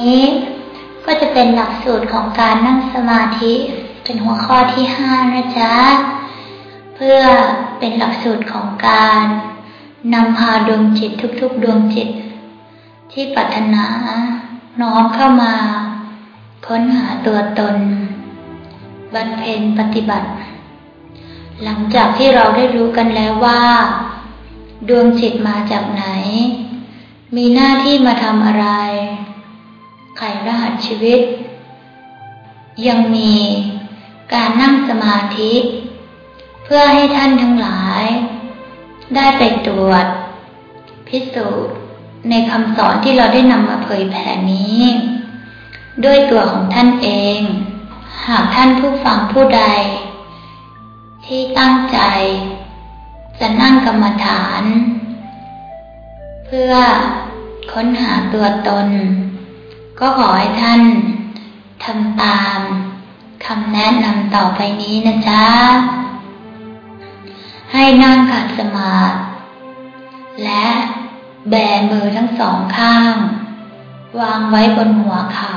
นี้ ก็จะเป็นหลักสูตรของการนั่งสมาธิเป็นหัวข้อที่ห้านะจ๊ะ เพื่อเป็นหลักสูตรของการนำพาดวงจิตทุกๆ ดวงจิต ที่ปรารถนา น้อมเข้ามา ค้นหาตัวตนบรรเพนปฏิบัติ หลังจากที่เราได้รู้กันแล้วว่า ดวงจิตมาจากไหน มีหน้าที่มาทำอะไร ไขรหัสชีวิต ยังมีการนั่งสมาธิ เพื่อให้ท่านทั้งหลาย ได้ไปตรวจ พิสูจน์ในคำสอนที่เราได้นำมาเผยแผ่นี้ ด้วยตัวของท่านเอง หากท่านผู้ฟังผู้ใด ที่ตั้งใจ จะนั่งกรรมฐาน เพื่อค้นหาตัวตน ก็ขอให้ท่านทำตามคำแนะนำต่อไปนี้นะจ๊ะ ให้นั่งขัดสมาธิและแบมือทั้งสองข้าง วางไว้บนหัวเขา่า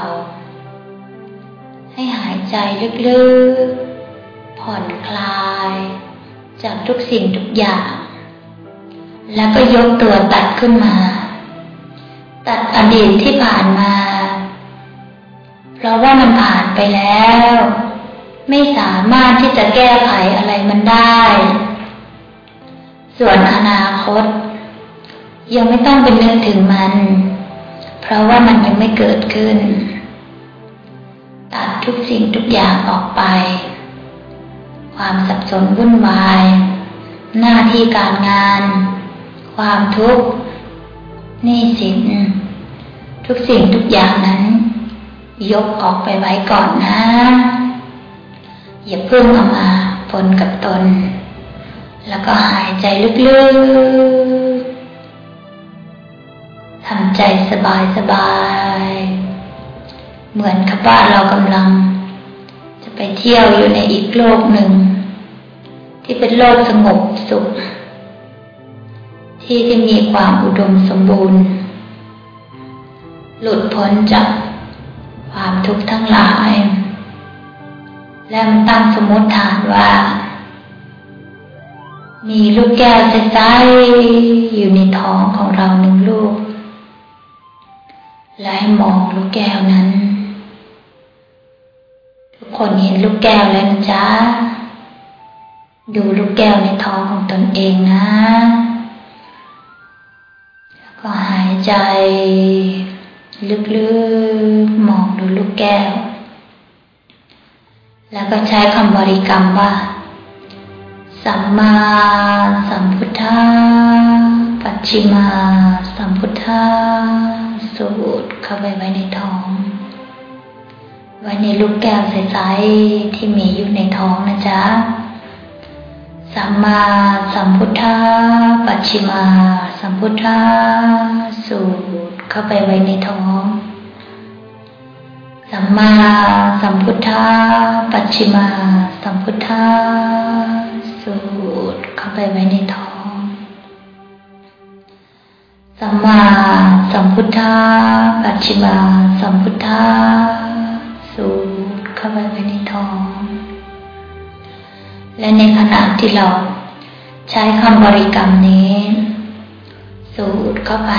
ให้หายใจลึกๆ ผ่อนคลาย จากทุกสิ่งทุกอย่าง แล้วก็ยกตัวตัดขึ้นมา ตัดอดีตที่ผ่านมา เพราะว่ามันผ่านไปแล้ว ไม่สามารถที่จะแก้ไขอะไรมันได้ ส่วนอนาคต ยังไม่ต้องเป็นนึกถึงมัน เพราะว่ามันยังไม่เกิดขึ้น ตัดทุกสิ่งทุกอย่างออกไป ความสับสนวุ่นวาย หน้าที่การงาน ความทุกข์หนี้สินทุกสิ่งทุกอย่างนั้น ยกออกไปไว้ก่อนนะ อย่าเพิ่งเอามาปนกับตน แล้วก็หายใจลึกๆทำใจสบายสบายเหมือนกับว่าเรากำลัง จะไปเที่ยวอยู่ในอีกโลกหนึ่ง ที่เป็นโลกสงบสุข ที่ที่มีความอุดมสมบูรณ์ หลุดพ้นจาก ความทุกข์ทั้งหลาย และมันตั้งสมมติฐานว่า มีลูกแก้วใสๆอยู่ในท้องของเราหนึ่งลูก และให้มองลูกแก้วนั้น ทุกคนเห็นลูกแก้วแล้วนะจ๊ะดูลูกแก้วในท้องของตนเองนะ แล้วก็หายใจ ลึกๆ มองดูลูกแก้ว แล้วก็ใช้คำบริกรรมว่า สัมมาสัมพุทธา ปัจฉิมา สัมพุทธา สูดเข้าไปไว้ในท้อง ไว้ในลูกแก้วใสๆที่มีอยู่ในท้องนะจ๊ะสัมมาสัมพุทธา ปัจฉิมา สัมพุทธา เข้าไปไว้ในท้อง สัมมาสัมพุทธาปัจฉิมาสัมพุทธาสูดเข้าไปไว้ในท้อง สัมมาสัมพุทธาปัจฉิมาสัมพุทธาสูดเข้าไปไว้ในท้อง และในขณะที่เราใช้คำบริกรรมนี้ สูดเข้าไป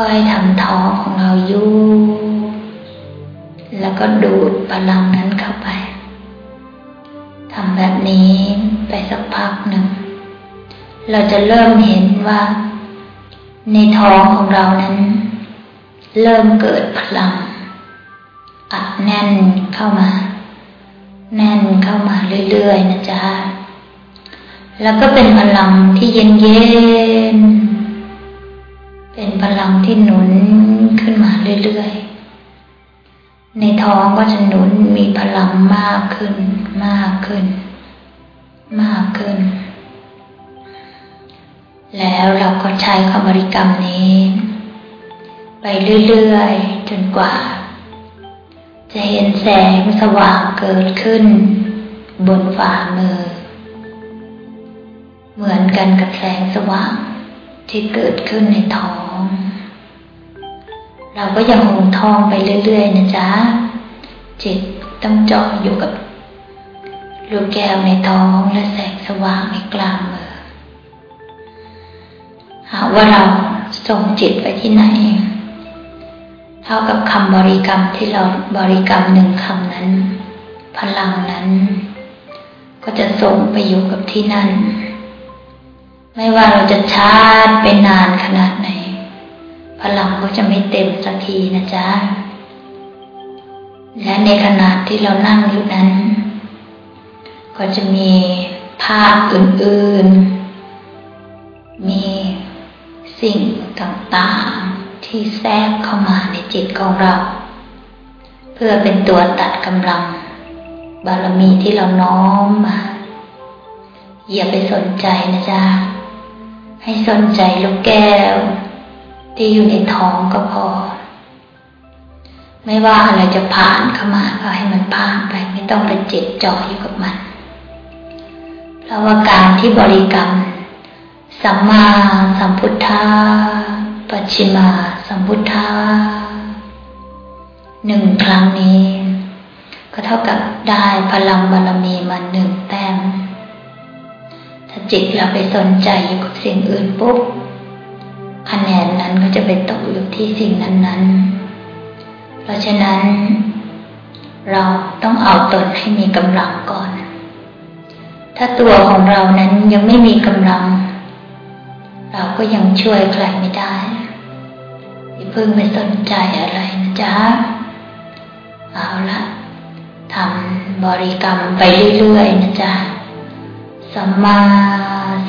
ก็ให้ทำท้องของเรายุบแล้วก็ดูดพลังนั้นเข้าไปทำแบบนี้ไปสักพักหนึ่ง เราจะเริ่มเห็นว่า ในท้องของเรานั้น เริ่มเกิดพลัง อัดแน่นเข้ามา แน่นเข้ามาเรื่อยๆนะจ๊ะแล้วก็เป็นพลังที่เย็นๆ เป็นพลังที่หนุนขึ้นมาเรื่อยๆ ในท้องก็จะหนุนมีพลังมากขึ้น มากขึ้น มากขึ้น แล้วเราก็ใช้คำบริกรรมนี้ ไปเรื่อยๆ จนกว่า จะเห็นแสงสว่างเกิดขึ้น บนฝ่ามือ เหมือนกันกับแสงสว่าง ที่เกิดขึ้นในท้อง เราก็ยังคงท่องไปเรื่อย ๆ นะจ๊ะ จิตต้องเจาะอยู่กับลูกแก้วในท้องและแสงสว่างในกลางมือ หากว่าเราส่งจิตไปที่ไหน เท่ากับคำบริกรรมที่เราบริกรรมหนึ่งคำนั้น พลังนั้น ก็จะส่งไปอยู่กับที่นั่น ไม่ว่าเราจะชาร์จไปนานขนาดไหน พลังก็จะไม่เต็มสักทีนะจ๊ะ และในขณะที่เรานั่งอยู่นั้น ก็จะมีภาพอื่นๆ มีสิ่งต่างๆที่แทรกเข้ามาในจิตของเรา เพื่อเป็นตัวตัดกำลัง บารมีที่เราน้อมมาอย่าไปสนใจนะจ๊ะ ให้สนใจลูกแก้ว ที่อยู่ในท้องก็พอ ไม่ว่าอะไรจะผ่านเข้ามาก็ให้มันผ่านไป ไม่ต้องไปเจ็บจ่ออยู่กับมัน เพราะว่าการที่บริกรรม สัมมาสัมพุทธาปัจฉิมาสัมพุทธาหนึ่งครั้งนี้ ก็เท่ากับได้พลังบารมีมาหนึ่งแต้ม จิตเราไปสนใจอยู่กับสิ่งอื่นปุ๊บคะแนนนั้นก็จะไปตกอยู่ที่สิ่งนั้นๆ เพราะฉะนั้น เราต้องเอาตนให้มีกำลังก่อน ถ้าตัวของเรานั้นยังไม่มีกำลัง เราก็ยังช่วยใครไม่ได้อย่าเพิ่งไปสนใจอะไรนะจ๊ะ เอาละทำบริกรรมไปเรื่อยๆนะจ๊ะ สัมมา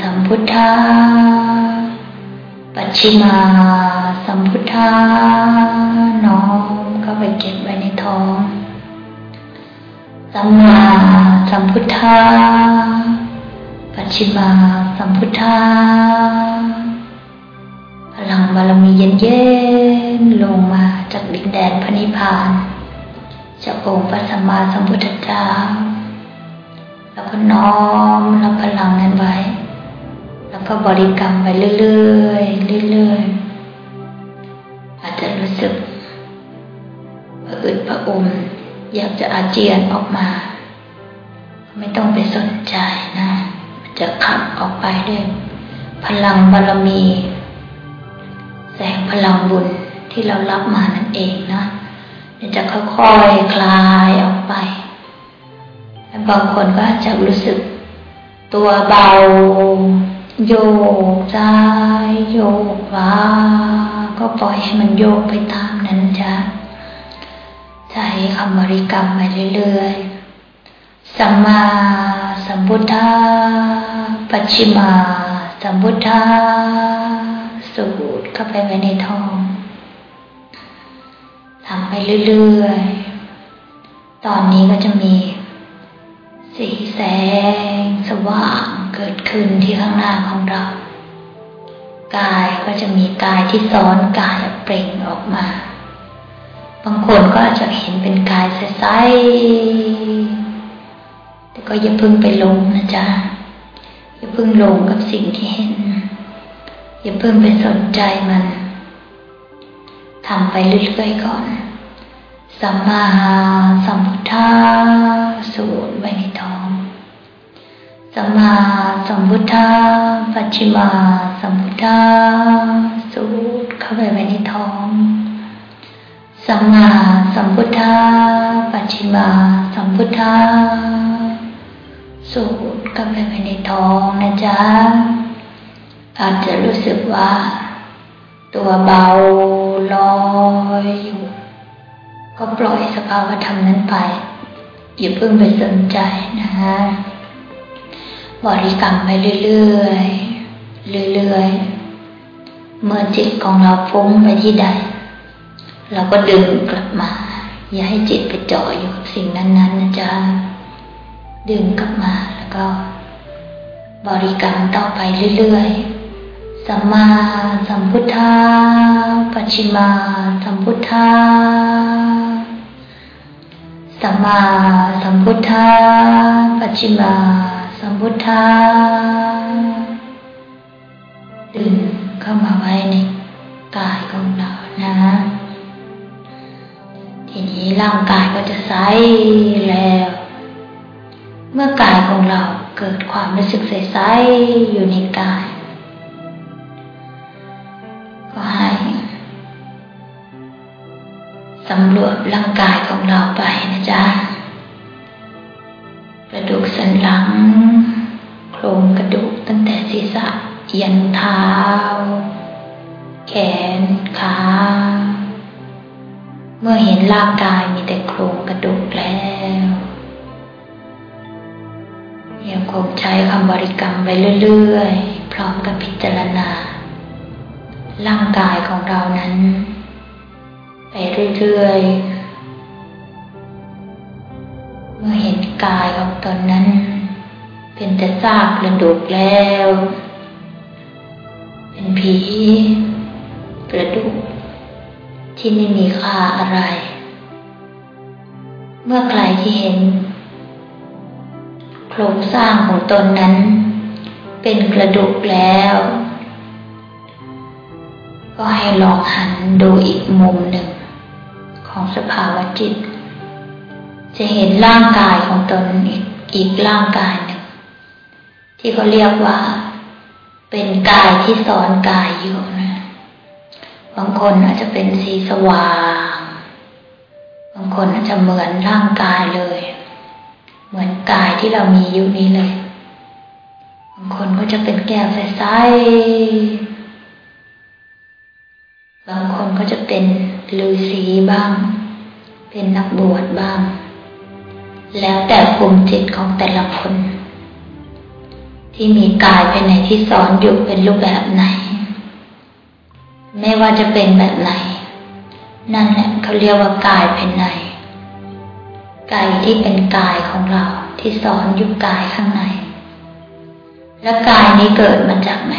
สัมพุทธา ปัจฉิมาสัมพุทธา น้อมเข้าไปเก็บไว้ในท้อง สัมมาสัมพุทธา ปัจฉิมาสัมพุทธา พลังบารมีเย็นเย็นลงมาจากดินแดนพระนิพพานจากองค์พระสัมมาสัมพุทธเจ้า แล้วก็น้อมรับพลังนั้นไว้ แล้วก็บริกรรมไปเรื่อยๆเรื่อยๆอาจจะรู้สึกผะอึดผะอมอยากจะอาเจียนออกมา ไม่ต้องไปสนใจนะจะขับออกไปด้วยพลังบารมี แสงพลังบุญที่เรารับมานั่นเองนะจะค่อยๆคลายออกไป บางคนก็อาจจะรู้สึก ตัวเบา โยกซ้ายโยกขวาก็ปล่อยให้มันโยกไปตามนั้นจ้ะใช้คำบริกรรมไปเรื่อยๆสัมมาสัมพุทธาปัจฉิมาสัมพุทธาสูดเข้าไปไว้ในท้องทำไปเรื่อยๆ ตอนนี้ก็จะมี สีแสงสว่างเกิดขึ้นที่ข้างหน้าของเรา กายก็จะมีกายที่ซ้อนกายเปล่งออกมา บางคนก็อาจจะเห็นเป็นกายใสๆแต่ก็อย่าพึ่งไปลงนะจ๊ะอย่าพึ่งลงกับสิ่งที่เห็น อย่าพึ่งไปสนใจมันทำไปเรื่อยๆก่อน สัมมาสัมพุทธาสูดไว้ในท้อง สัมมาสัมพุทธาปัจฉิมาสัมพุทธาสูดเข้าไปไว้ในท้อง สัมมาสัมพุทธาปัจฉิมาสัมพุทธาสูดเข้าไปไว้ในท้องนะจ๊ะ อาจจะรู้สึกว่า ตัวเบาลอยอยู่ ก็ปล่อยสภาวะธรรมนั้นไป อย่าเพิ่งไปสนใจนะบริกรรมไปเรื่อยๆ เรื่อยๆ เมื่อจิตของเราฟุ้งไปที่ใด เราก็ดึงกลับมา อย่าให้จิตไปจ่ออยู่กับสิ่งนั้นๆนะจ๊ะ ดึงกลับมาแล้วก็ บริกรรมต่อไปเรื่อยๆสัมมาสัมพุทธาปัจฉิมาสัมพุทธา สัมมาสัมพุทธาปัจฉิมาสัมพุทธาดึงเข้ามาไว้ในกายของเรานะ ทีนี้ร่างกายก็จะใสแล้ว เมื่อกายของเราเกิดความรู้สึกใสๆอยู่ในกาย สำรวจร่างกายของเราไปนะจ๊ะกระดูกสันหลัง โครงกระดูกตั้งแต่ศีรษะ ยันเท้า แขนขาเมื่อเห็นร่างกายมีแต่โครงกระดูกแล้วยังคงใช้คำบริกรรมไปเรื่อยๆ พร้อมกับพิจารณา ร่างกายของเรานั้น ไปเรื่อยๆ เมื่อเห็นกายของตนนั้น เป็นแต่ซากกระดูกแล้ว เป็นผีกระดูกที่ไม่มีค่าอะไร เมื่อใครที่เห็น โครงสร้างของตนนั้น เป็นกระดูกแล้ว ก็ให้ลองหันดูอีกมุมหนึ่ง ของสภาวะจิต จะเห็นร่างกายของตนอีกร่างกายหนึ่งที่เขาเรียกว่า เป็นกายที่ซ้อนกายอยู่นะ บางคนอาจจะเป็นสีสว่าง บางคนอาจจะเหมือนร่างกายเลย เหมือนกายที่เรามีอยู่นี้เลย บางคนก็จะเป็นแก้วใสๆบางคนก็จะเป็น ฤาษีบ้าง เป็นนักบวชบ้าง แล้วแต่ภูมิจิตของแต่ละคน ที่มีกายภายในที่สอนอยู่เป็นรูปแบบไหน ไม่ว่าจะเป็นแบบไหน นั่นแหละเขาเรียกว่ากายภายในกายที่เป็นกายของเราที่สอนอยู่กายข้างใน และกายนี้เกิดมาจากไหน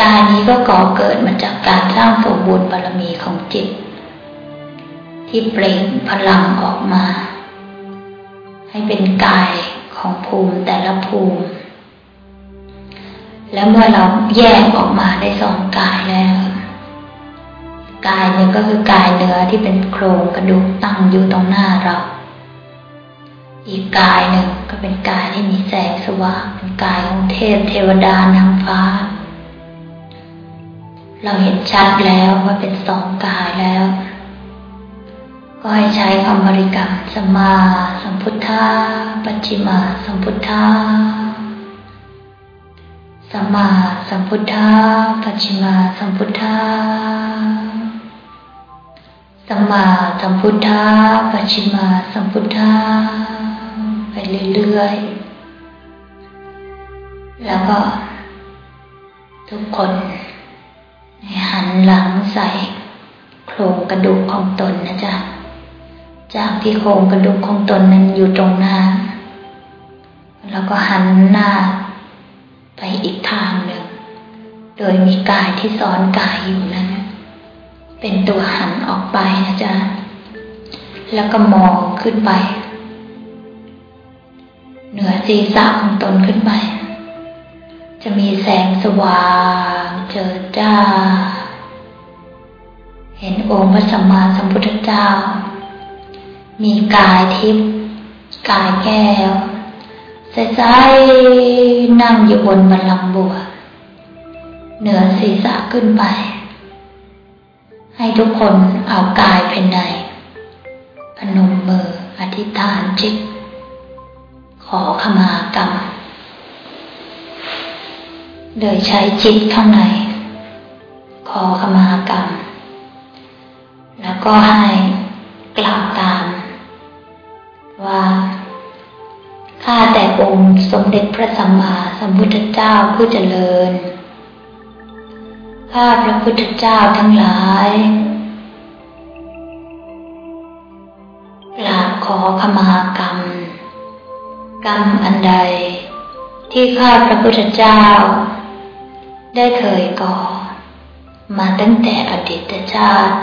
กายนี้ก็ก่อเกิดมาจากการสร้างสมบูรณ์บารมีของจิต ที่เปล่งพลังออกมา ให้เป็นกายของภูมิแต่ละภูมิ แล้วเมื่อเราแยกออกมาได้สองกายแล้ว กายหนึ่งก็คือกายเนื้อที่เป็นโครงกระดูกตั้งอยู่ตรงหน้าเรา อีกกายหนึ่งก็เป็นกายที่มีแสงสว่างเป็นกายของเทพเทวดานางฟ้า เราเห็นชัดแล้วว่าเป็นสองกายแล้ว ก็ให้ใช้คำบริกรรมสมมาสัมพุทธาปัจจิมาสัมพุทธาสัมมาสัมพุทธาปัจฉิมาสัมพุทธาสัมมาสัมพุทธาปัจฉิมาสัมพุทธาไปเรื่อยๆ แล้วก็ทุกคน หันหลังใส่โครงกระดูกของตนนะจ๊ะ จากที่โครงกระดูกของตนนั้นอยู่ตรงหน้า แล้วก็หันหน้าไปอีกทางหนึ่ง โดยมีกายที่ซ้อนกายอยู่นั้น เป็นตัวหันออกไปนะจ๊ะ แล้วก็มองขึ้นไป เหนือศีรษะของตนขึ้นไป จะมีแสงสว่างเจิดจ้า เห็นองค์พระสัมมาสัมพุทธเจ้า มีกายทิพย์กายแก้วใสๆนั่งอยู่บนบัลลังก์บัว เหนือศีรษะขึ้นไป ให้ทุกคนเอากายภายในพนมมืออธิษฐานจิต ขอขมากรรม โดยใช้จิตข้างใน ขอขมากรรม แล้วก็ให้กล่าวตาม ว่า ข้าแต่องค์สมเด็จพระสัมมาสัมพุทธเจ้าผู้เจริญ ข้าพระพุทธเจ้าทั้งหลายกราบขอขมากรรม กรรมอันใดที่ข้าพระพุทธเจ้า ได้เคยก่อ มาตั้งแต่อดีตชาติ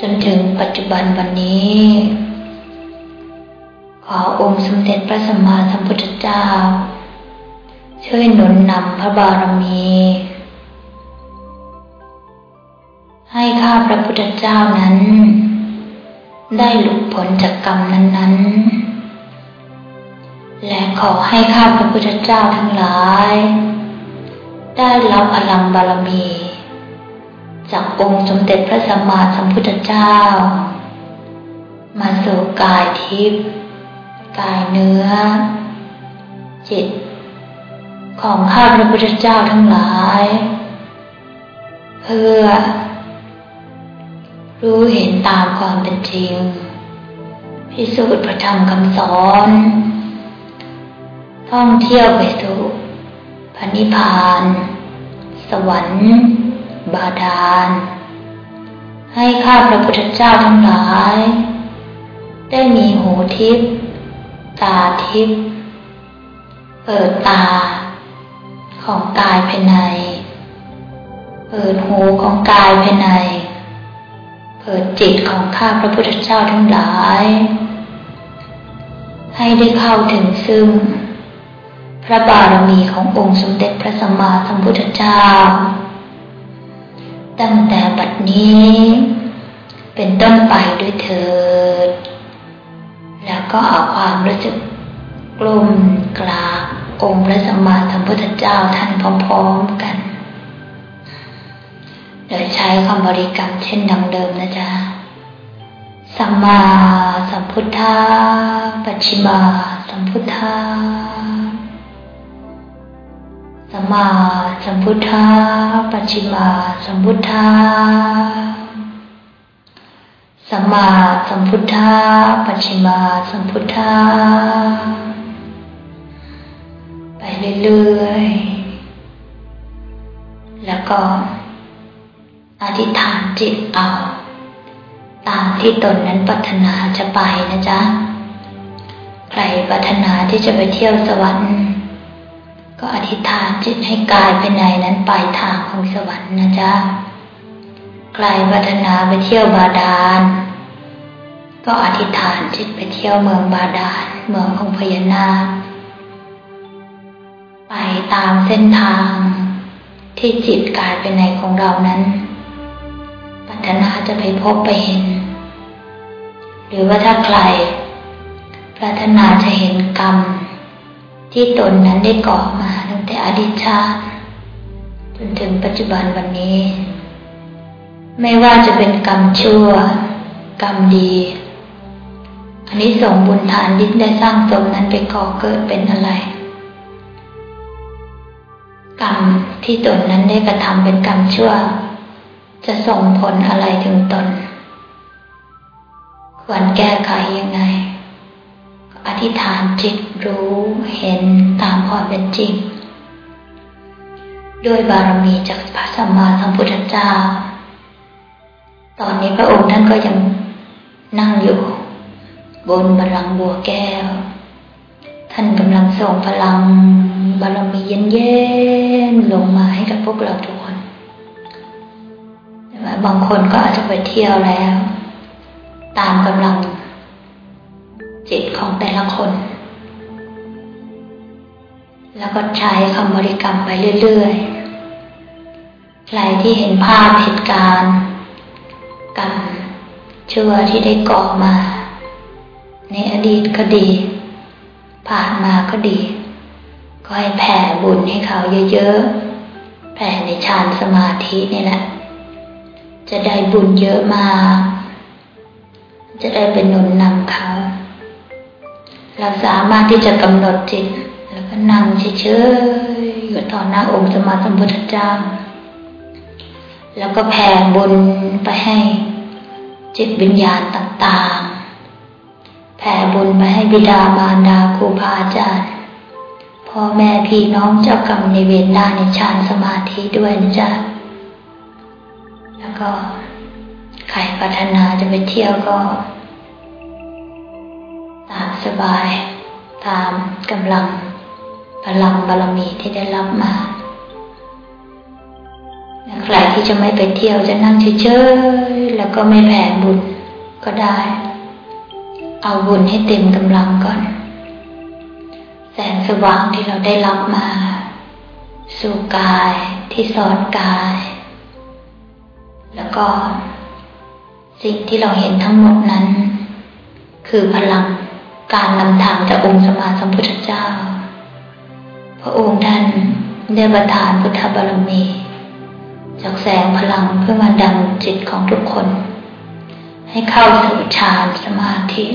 จนถึงปัจจุบันวันนี้ ขอองค์สมเด็จพระสัมมาสัมพุทธเจ้า ช่วยหนุนนำพระบารมี ให้ข้าพระพุทธเจ้านั้น ได้หลุดพ้นจากกรรมนั้นๆและขอให้ข้าพระพุทธเจ้าทั้งหลาย ได้รับพลังบารมี จากองค์สมเด็จพระสัมมาสัมพุทธเจ้า มาสู่กายทิพย์กายเนื้อ จิต ของข้าพระพุทธเจ้าทั้งหลาย เพื่อ รู้เห็นตามความเป็นจริง พิสูจน์พระธรรมคำสอน ท่องเที่ยวไปสู่ พนิพาน สวรรค์ บาดาล ให้ข้าพระพุทธเจ้าทั้งหลาย ได้มีหูทิพย์ตาทิพย์เปิดตา ของกายภายใน เปิดหูของกายภายใน เปิดจิตของข้าพระพุทธเจ้าทั้งหลาย ให้ได้เข้าถึงซึ่ง พระบารมีขององค์สมเด็จพระสัมมาสัมพุทธเจ้า ตั้งแต่บัดนี้ เป็นต้นไปด้วยเถิด แล้วก็เอาความรู้สึกกลุ่มกลาองค์พระสัมมาสัมพุทธเจ้าท่านพร้อมๆกัน โดยใช้คำบริกรรมเช่นดังเดิมนะจ๊ะ สัมมาสัมพุทธาปัจฉิมาสัมพุทธา สัมมาสัมพุทธาปัจฉิมาสัมพุทธาสัมมาสัมพุทธาปัจฉิมาสัมพุทธาไปเรื่อยๆ แล้วก็อธิษฐานจิตเอา ตามที่ตนนั้นปรารถนาจะไปนะจ๊ะ ใครปรารถนาที่จะไปเที่ยวสวรรค์ ก็อธิษฐานจิตให้กายไปในนั้นปลายทางของสวรรค์นะจ๊ะใครปรารถนาไปเที่ยวบาดาล ก็อธิษฐานจิตไปเที่ยวเมืองบาดาล เมืองของพญานาค ไปตามเส้นทางที่จิตกายไปในของเรานั้นถนาจะไปพบไปเห็น หรือว่าถ้าใครปรารถนาจะเห็นกรรม ที่ตนนั้นได้ก่อมาตั้งแต่อดีตชาติจนถึงปัจจุบันวันนี้ ไม่ว่าจะเป็นกรรมชั่ว กรรมดีอันนี้ส่งบุญทานที่ได้สร้างตนนั้นไปก่อเกิดเป็นอะไร กรรมที่ตนนั้นได้กระทำเป็นกรรมชั่ว จะส่งผลอะไรถึงตน ควรแก้ไขยังไง อธิษฐานจิตรู้เห็นตามความเป็นจริง ด้วยบารมีจากพระสัมมาสัมพุทธเจ้า ตอนนี้พระองค์ท่านก็ยังนั่งอยู่ บนบัลลังก์บัวแก้ว ท่านกำลังส่งพลังบารมีเย็นๆลงมาให้กับพวกเราทุกคน บางคนก็อาจจะไปเที่ยวแล้ว ตามกำลัง จิตของแต่ละคน แล้วก็ใช้คำบริกรรมไปเรื่อยๆ ใครที่เห็นภาพเหตุการณ์กรรมชั่วที่ได้ก่อมา ในอดีตก็ดี ผ่านมาก็ดี ก็ให้แผ่บุญให้เขาเยอะๆ แผ่ในฌานสมาธินี่แหละ จะได้บุญเยอะมากจะได้เป็นหนุนนำเขา เราสามารถที่จะกำหนดจิต แล้วก็นั่งเฉยๆอยู่ต่อหน้าองค์สมมาสมพุทธเจ้า แล้วก็แผ่บุญไปให้จิตวิญญาณต่างๆ แผ่บุญไปให้บิดามารดาครูบาอาจารย์พ่อแม่พี่น้องเจ้ากรรมในเวรได้ในฌานสมาธิด้วยนะจ๊ะแล้วก็ใครปรารถนาจะไปเที่ยวก็ ตามสบาย ตามกำลังพลังบารมีที่ได้รับมาใครที่จะไม่ไปเที่ยวจะนั่งเฉยๆแล้วก็ไม่แผ่บุญก็ได้ เอาบุญให้เต็มกำลังก่อน แสงสว่างที่เราได้รับมา สู่กายที่สอนกาย แล้วแล้วก็ สิ่งที่เราเห็นทั้งหมดนั้น คือพลัง การนำทางจากองค์สมมาสัมพุทธเจ้า พระองค์ท่านได้ประทานพุทธบารมี จากแสงพลังเพื่อมาดังจิตของทุกคน ให้เข้าสู่ฌานสมาธิ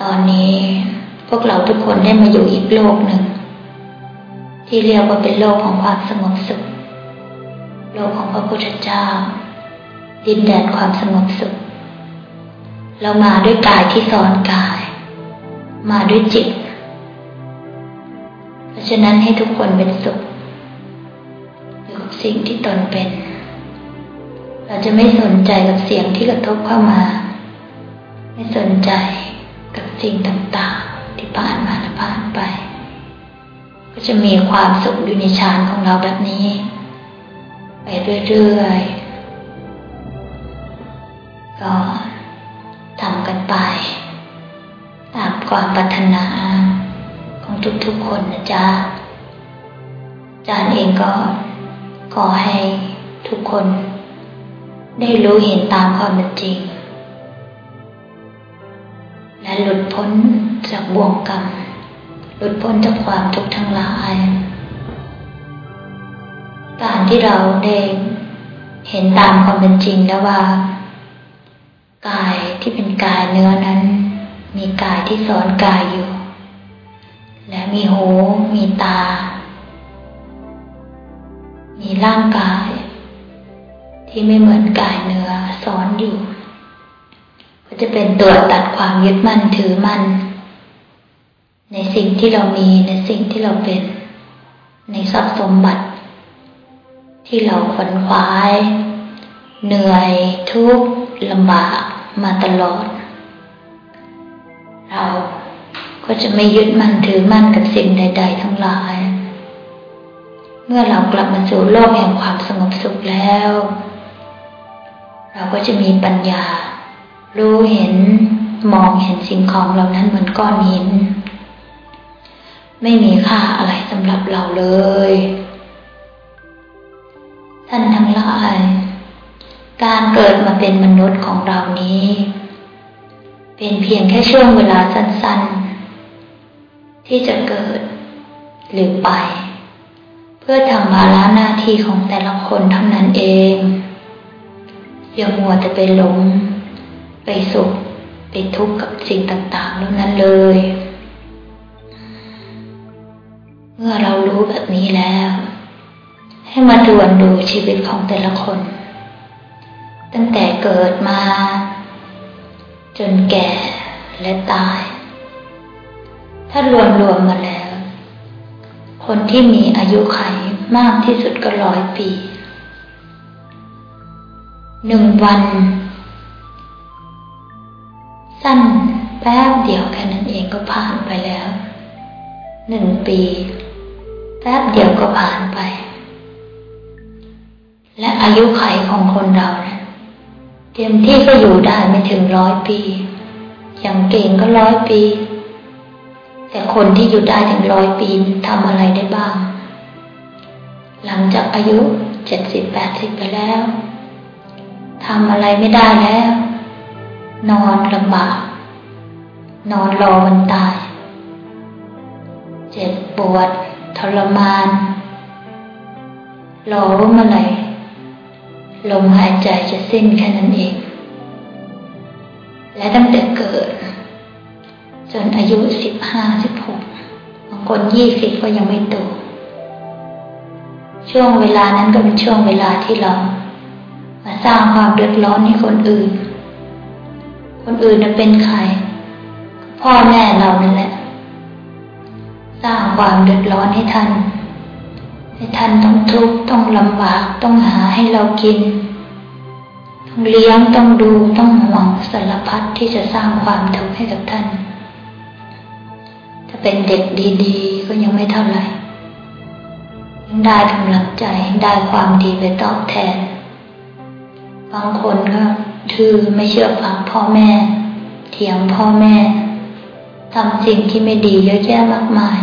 ตอนนี้พวกเราทุกคนได้มาอยู่อีกโลกหนึ่ง ที่เรียกว่าเป็นโลกของความสงบสุข โลกของพระพุทธเจ้า ดินแดนความสงบสุข เรามาด้วยกายที่สอนกาย มาด้วยจิต เพราะฉะนั้นให้ทุกคนเป็นสุขอยู่กับสิ่งที่ตนเป็น เราจะไม่สนใจกับเสียงที่กระทบเข้ามา ไม่สนใจกับสิ่งต่างๆ ที่ผ่านมาและผ่านไป ก็จะมีความสุขอยู่ในฌานของเราแบบนี้ ไปเรื่อยๆก็ ทำกันไป ตามความปรารถนาของทุกๆคนนะจ๊ะอาจารย์เองก็ขอให้ทุกคน ได้รู้เห็นตามความเป็นจริง และหลุดพ้นจากบ่วงกรรม หลุดพ้นจากความทุกข์ทั้งหลาย การที่เราได้เห็นตามความเป็นจริงแล้วว่ากาย ที่เป็นกายเนื้อนั้น มีกายที่ซ้อนกายอยู่ และมีหู มีตา มีร่างกาย ที่ไม่เหมือนกายเนื้อซ้อนอยู่ ก็จะเป็นตัวตัดความยึดมั่นถือมั่น ในสิ่งที่เรามีในสิ่งที่เราเป็น ในทรัพย์สมบัติ ที่เราขวนขวาย เหนื่อยทุกข์ลำบาก มาตลอด เราก็จะไม่ยึดมั่นถือมั่นกับสิ่งใด ๆ ทั้งหลาย เมื่อเรากลับมาสู่โลกแห่งความสงบสุขแล้ว เราก็จะมีปัญญา รู้เห็นมองเห็นสิ่งของเหล่านั้นเหมือนก้อนหิน ไม่มีค่าอะไรสำหรับเราเลย ท่านทั้งหลาย การเกิดมาเป็นมนุษย์ของเรานี้ เป็นเพียงแค่ช่วงเวลาสั้นๆ ที่จะเกิดหรือไป เพื่อทำภาระหน้าที่ของแต่ละคนเท่านั้นเอง อย่ามัวแต่ไปหลง ไปสุข ไปทุกข์กับสิ่งต่างๆเหล่านั้นเลย เมื่อเรารู้แบบนี้แล้ว ให้มาดวนดูชีวิตของแต่ละคน ตั้งแต่เกิดมา จนแก่และตาย ถ้ารวมรวมมาแล้ว คนที่มีอายุไขมากที่สุดก็ร้อยปี หนึ่งวัน สั้นแป๊บเดียวแค่นั้นเองก็ผ่านไปแล้ว หนึ่งปี แป๊บเดียวก็ผ่านไป และอายุไขของคนเราเนะี่ย เต็มที่ก็อยู่ได้ไม่ถึงร้อยปี อย่างเก่งก็ร้อยปี แต่คนที่อยู่ได้ถึงร้อยปีทำอะไรได้บ้าง หลังจากอายุเจ็ดสิบแปดสิบไปแล้วทำอะไรไม่ได้แล้ว นอนลำบาก นอนรอวันตาย เจ็บปวดทรมานรอว่าเมื่อไหร่ ลมหายใจจะสิ้นแค่นั้นเอง และตั้งแต่เกิด จนอายุสิบห้าสิบหกบางคนยี่สิบก็ยังไม่โต ช่วงเวลานั้นก็เป็นช่วงเวลาที่เรา มาสร้างความเดือดร้อนให้คนอื่น คนอื่นนั้นเป็นใคร พ่อแม่เรานั่นแหละ สร้างความเดือดร้อนให้ท่าน ให้ท่านต้องทุกข์ต้องลำบากต้องหาให้เรากิน ต้องเลี้ยงต้องดูต้องห่วงสารพัดที่จะสร้างความทุกข์ให้กับท่าน ถ้าเป็นเด็กดีๆ ก็ยังไม่เท่าไหร่ยังได้กำลังใจได้ความดีไปตอบแทน บางคนก็ทื่อไม่เชื่อฟังพ่อแม่ เถียงพ่อแม่ทำสิ่งที่ไม่ดีเยอะแยะมากมาย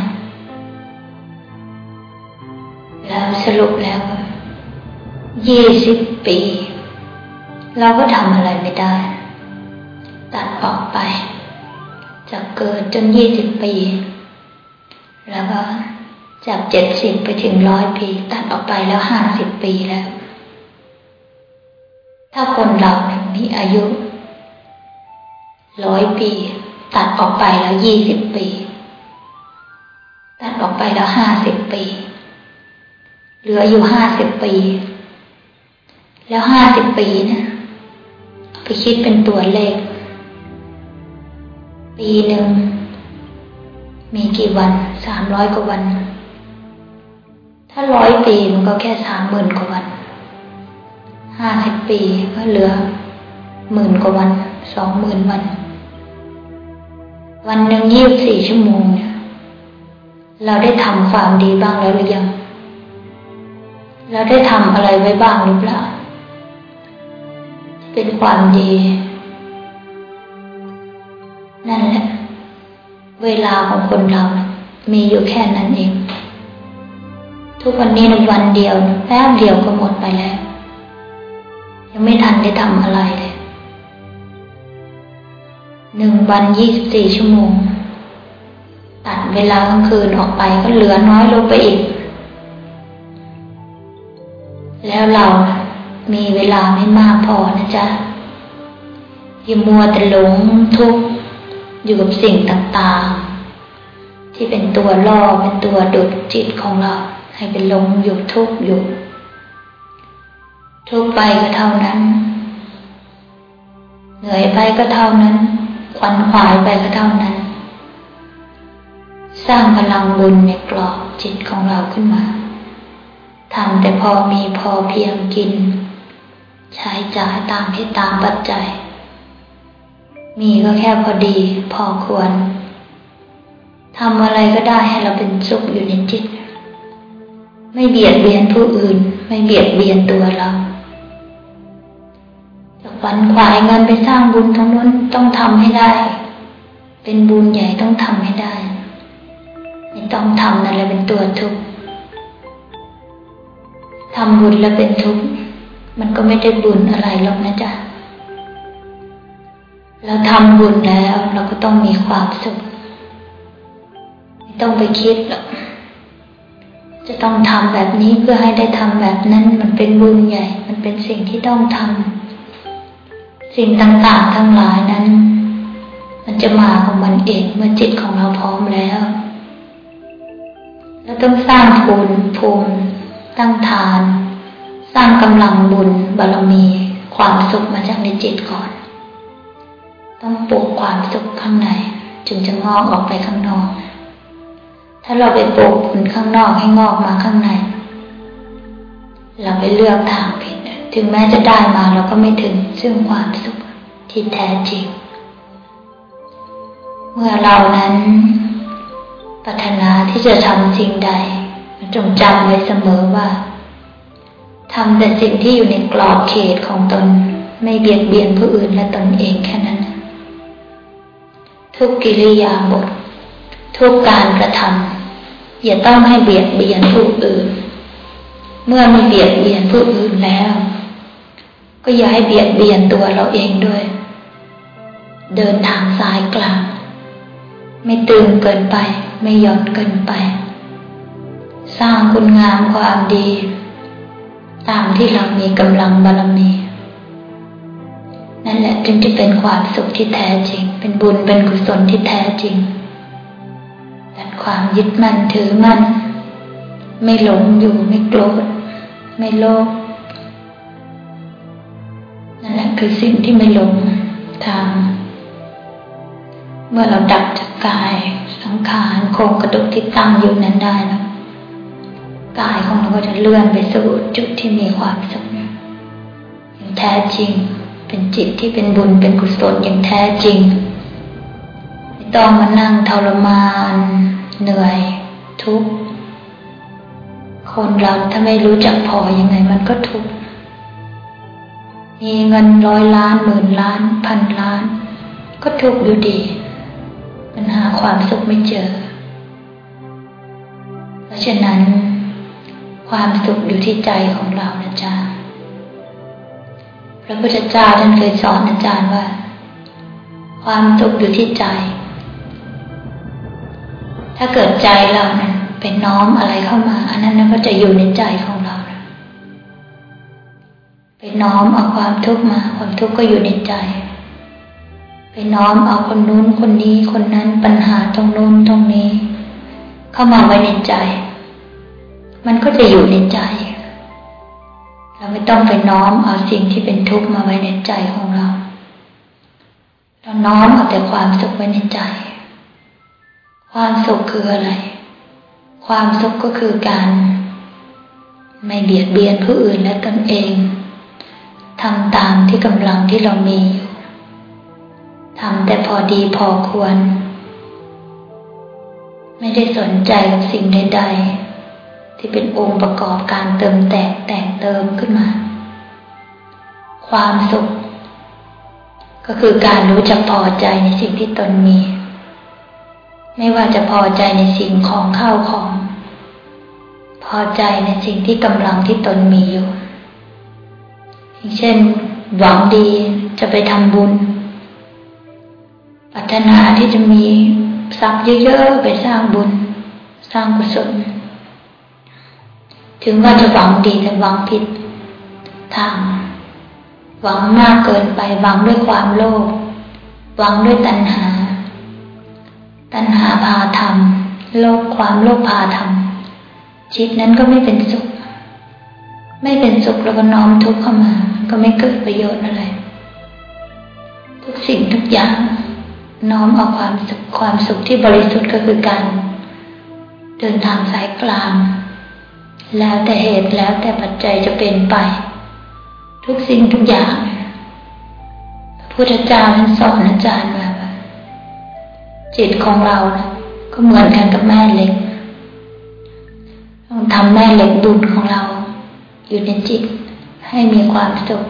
ลุแล้วยี่สิบปี เราก็ทำอะไรไม่ได้ ตัดออกไป จากเกิดจนยี่สิบปี แล้วก็จากเจ็ดสิบไปถึงร้อยปี ตัดออกไปแล้วห้าสิบปีแล้ว ถ้าคนเรามีอายุร้อยปี ตัดออกไปแล้วยี่สิบปี ตัดออกไปแล้วห้าสิบปี เหลืออยู่ห้าสิบปี แล้วห้าสิบปีนะไปคิดเป็นตัวเลข ปีหนึ่ง มีกี่วันสามร้อยกว่าวัน ถ้าร้อยปีมันก็แค่สามหมื่นกว่าวันห้าสิบปีก็เหลือหมื่นกว่าวันสองหมื่นวัน วันหนึ่งยี่บสี่ชั่วโมงเนี่ยเราได้ทำความดีบ้างแล้วหรือยัง เราได้ทำอะไรไว้บ้างหรือเปล่า เป็นความดี นั่นแหละ เวลาของคนเรา มีอยู่แค่นั้นเอง ทุกวันนี้ในวันเดียว แป๊บเดียวก็หมดไปแล้ว ยังไม่ทันได้ทำอะไรเลยหนึ่งวันยี่สิบสี่ชั่วโมง ตัดเวลากลางคืนออกไปก็เหลือน้อยลงไปอีก แล้วเรามีเวลาไม่มากพอนะจ๊ะอย่ามัวแต่หลงทุกข์อยู่กับสิ่งต่างๆ ที่เป็นตัวล่อเป็นตัวดุดจิตของเรา ให้เป็นหลงอยู่ทุกข์อยู่ ทุกข์ไปก็เท่านั้น เหนื่อยไปก็เท่านั้นควันขวายไปก็เท่านั้น สร้างพลังบุญในกรอบจิตของเราขึ้นมา ทำแต่พอมีพอเพียงกิน ใช้จ่ายตามที่ตามปัจจัย มีก็แค่พอดีพอควรทำอะไรก็ได้ให้เราเป็นสุขอยู่ในจิต ไม่เบียดเบียนผู้อื่น ไม่เบียดเบียนตัวเราจะฝันขวายเงินไปสร้างบุญทั้งนั้นต้องทำให้ได้ เป็นบุญใหญ่ต้องทำให้ได้ ไม่ต้องทำนั่นแหละเป็นตัวทุกข์ ทำบุญแล้วเป็นทุกข์มันก็ไม่ได้บุญอะไรหรอกนะจ๊ะเราทำบุญแล้วเราก็ต้องมีความสุขไม่ต้องไปคิดหรอกจะต้องทำแบบนี้เพื่อให้ได้ทำแบบนั้น มันเป็นบุญใหญ่ มันเป็นสิ่งที่ต้องทำสิ่งต่างๆทั้งหลายนั้น มันจะมาของมันเองเมื่อจิตของเราพร้อมแล้ว เราต้องสร้างภูมิภูมิ ตั้งทาน สร้างกำลังบุญบารมี ความสุขมาจากในจิตก่อน ต้องปลูกความสุขข้างใน จึงจะงอกออกไปข้างนอก ถ้าเราไปปลูกบุญข้างนอกให้งอกมาข้างใน เราไปเลือกทางผิด ถึงแม้จะได้มาเราก็ไม่ถึงซึ่งความสุขที่แท้จริง เมื่อเรานั้นปรารถนาที่จะทำสิ่งใด จงจำไว้เสมอว่าทำแต่สิ่งที่อยู่ในกรอบเขตของตนไม่เบียดเบียนผู้อื่นและตนเองแค่นั้น ทุกกิริยาบท ทุกการกระทำอย่าต้องให้เบียดเบียนผู้อื่น เมื่อไม่เบียดเบียนผู้อื่นแล้ว ก็อย่าให้เบียดเบียนตัวเราเองด้วย เดินทางสายกลาง ไม่ตึงเกินไป ไม่หย่อนเกินไป สร้างคุณงามความดี ตามที่เรามีกำลังบารมี นั่นแหละจึงจะเป็นความสุขที่แท้จริง เป็นบุญเป็นกุศลที่แท้จริงตัดความยึดมั่นถือมั่น ไม่หลงอยู่ไม่โกรธไม่โลภนั่นแหละคือสิ่งที่ไม่หลงทางเมื่อเราดับจากกายสังขารโครงกระดูกที่ตั้งอยู่นั้นได้แล้ว กายของเราก็จะเลื่อนไปสู่จุดที่มีความสุขอย่างแท้จริง เป็นจิตที่เป็นบุญเป็นกุศลอย่างแท้จริงไม่ต้องมานั่งทรมาน เหนื่อย ทุกข์คนเราถ้าไม่รู้จักพอยังไงมันก็ทุกข์มีเงินร้อยล้านหมื่นล้านพันล้าน ก็ทุกข์อยู่ดีปัญหาความสุขไม่เจอ เพราะฉะนั้น ความสุขอยู่ที่ใจของเรานะจ๊ะพระพุทธเจ้าท่านเคยสอนอาจารย์ว่า ความสุขอยู่ที่ใจ ถ้าเกิดใจเรานั้นเป็นน้อมอะไรเข้ามา อันนั้นก็จะอยู่ในใจของเราไปน้อมเอาความทุกข์มา ความทุกข์ก็อยู่ในใจไปน้อมเอาคนนู้นคนนี้คนนั้นปัญหาตรงนู้นตรงนี้ เข้ามาไว้ในใจ มันก็จะอยู่ในใจ เราไม่ต้องไปน้อมเอาสิ่งที่เป็นทุกข์มาไว้ในใจของเรา เราน้อมเอาแต่ความสุขไว้ในใจ ความสุขคืออะไร ความสุขก็คือการ ไม่เบียดเบียนผู้อื่นและตนเองทำตามที่กำลังที่เรามีอยู่ทำแต่พอดีพอควร ไม่ได้สนใจกับสิ่งใด ๆ ที่เป็นองค์ประกอบการเติมแต่งแต่งเติมขึ้นมา ความสุข ก็คือการรู้จักพอใจในสิ่งที่ตนมี ไม่ว่าจะพอใจในสิ่งของเข้าของ พอใจในสิ่งที่กำลังที่ตนมีอยู่อย่างเช่น หวังดีจะไปทำบุญปรารถนาที่จะมีทรัพย์เยอะๆไปสร้างบุญ สร้างกุศล ถึงว่าจะหวังดีแต่หวังผิดทางหวังมากเกินไปหวังด้วยความโลภหวังด้วยตัณหา ตัณหาพาทำโลภความโลภพาทำจิตนั้นก็ไม่เป็นสุข ไม่เป็นสุขแล้วก็น้อมทุกข์เข้ามา ก็ไม่เกิดประโยชน์อะไร ทุกสิ่งทุกอย่าง น้อมเอาความสุขความสุขที่บริสุทธิ์ก็คือการ เดินทางสายกลาง แล้วแต่เหตุแล้วแต่ปัจจัยจะเป็นไป ทุกสิ่งทุกอย่างพระพุทธเจ้าท่านสอนอาจารย์ว่าจิตของเรานะก็เหมือนกันกับแม่เหล็กต้องทำแม่เหล็กบุญของเรา อยู่ในจิต ให้มีความสุข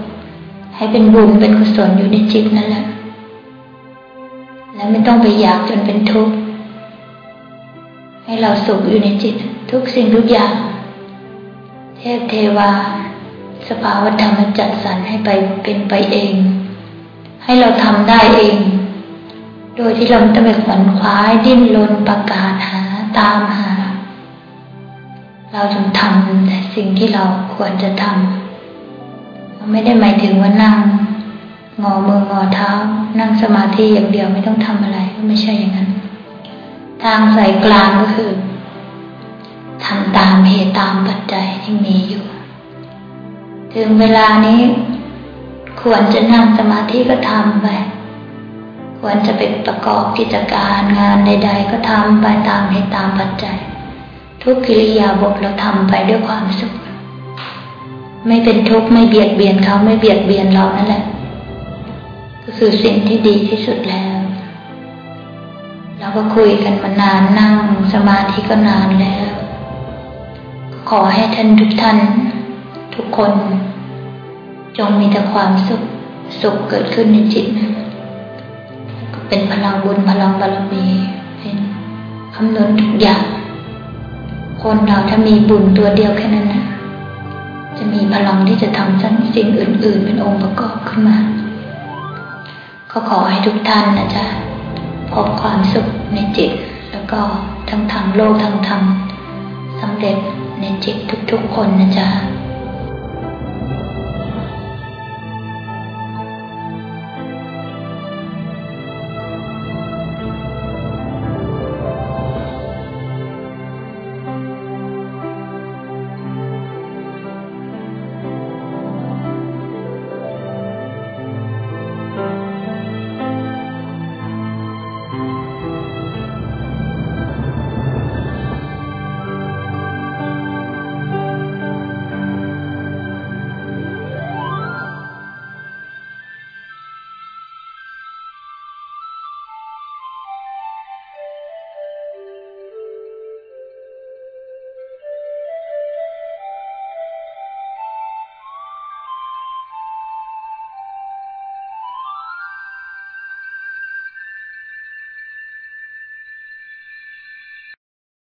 ให้เป็นบุญเป็นกุศลอยู่ในจิตนั่นแหละแล้วไม่ต้องไปอยากจนเป็นทุกข์ให้เราสุขอยู่ในจิต ทุกสิ่งทุกอย่าง เทพเทวา สภาวธรรมจัดสรรให้ไปเป็นไปเอง ให้เราทำได้เอง โดยที่เราไม่ต้องไปขวนขวายดิ้นรนประกาศหาตามหา เราจงทำแต่สิ่งที่เราควรจะทำไม่ได้หมายถึงว่านั่งงอมืองอเท้า นั่งสมาธิอย่างเดียวไม่ต้องทำอะไรก็ไม่ใช่อย่างนั้น ทางสายกลางก็คือ ตามเหตุตามปัจจัยที่มีอยู่ ถึงเวลานี้ควรจะนั่งสมาธิก็ทำไป ควรจะไปประกอบกิจการงานใด ๆ ก็ทำไปตามเหตุตามปัจจัย ทุกกิริยาบทเราทำไปด้วยความสุข ไม่เป็นทุกข์ไม่เบียดเบียนเขาไม่เบียดเบียนเรานั่นแหละ ก็คือสิ่งที่ดีที่สุดแล้วเราก็คุยกันมานานนั่งสมาธิก็นานแล้ว ขอให้ท่านทุกท่าน ทุกคน จงมีแต่ความสุขสุขเกิดขึ้นในจิต เป็นพลังบุญพลังบารมีเป็นคำนวณทุกอย่าง คนเราถ้ามีบุญตัวเดียวแค่นั้นนะจะมีพลังที่จะทำสิ่งอื่น ๆ เป็นองค์ประกอบขึ้นมา ก็ขอให้ทุกท่านนะจ๊ะพบความสุขในจิต แล้วก็ทั้งทางโลกทั้งธรรมสำเร็จ ในจิตทุกๆคนนะจ๊ะ